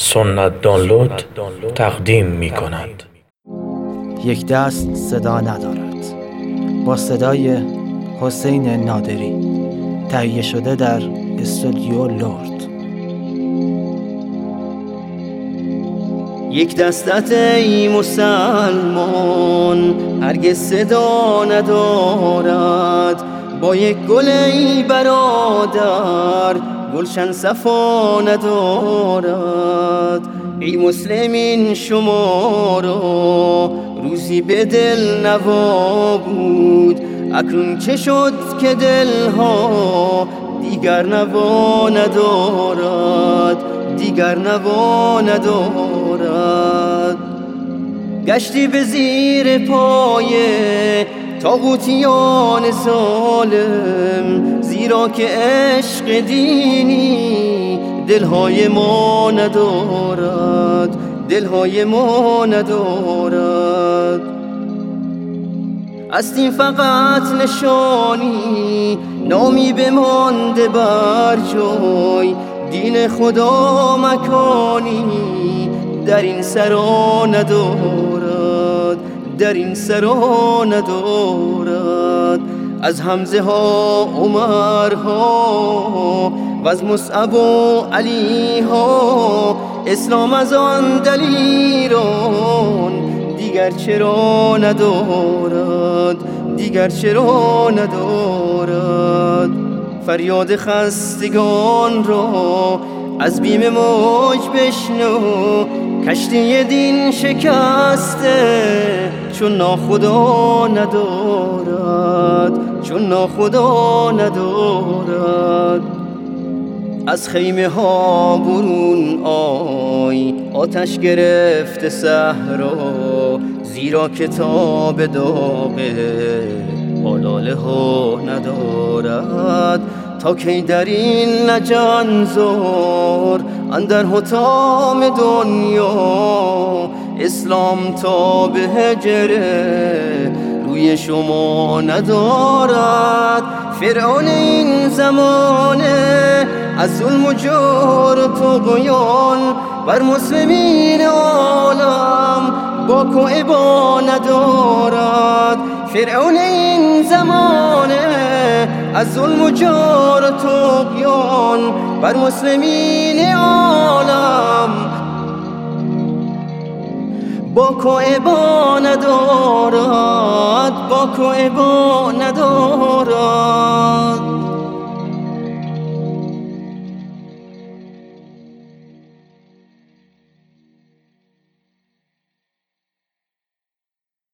سنت دانلود تقدیم می کند یک دست صدا ندارد. با صدای حسین نادری. تهیه شده در استودیو لرد. یک دستت ای مسلمان هرگز صدا ندارد. با یک گل ای برادر گلشن صفا ندارد ای مسلمین شما را روزی به دل نوا بود. اکنون چه شد که دلها دیگر نوا ندارد؟ دیگر نوا ندارد. گشتی به زیر پایه تاغوتیان ظالم زیرا که عشق دینی دلهای ما ندارد دلهای ما ندارد. استیم فقط نشانی نامی بمانده بر جای دین خدا مکانی در این سرا ندارد. در این سرا ندارد از حمزه ها عمر ها و از مصعب و علی ها. اسلام از آن دلیران دیگر چرا ندارد؟ دیگر چرا ندارد؟ فریاد خستگان را از بیم موج بشنو. کشتی دین شکسته چون ناخدا ندارد چون ناخدا ندارد. از خیمه ها برون آی آتش گرفت صحرا زیرا کتاب داغه آلاله ها ندارد. تا کی در این لجنزار اندر حتام دنیا اسلام تا به هجره روی شما ندارد فرعون این زمانه. از ظلم و جور و تقیان بر مسلمین عالم با و ندارد فرعون این زمانه. از ظلم و جار و تقیان بر مسلمین عالم. با با ندارد با با ندارد.